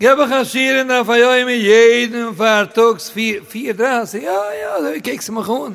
Gebe chashirin auf ein Jahr mit jedem Fahrtags 4.30 Uhr. Ja, ja, ich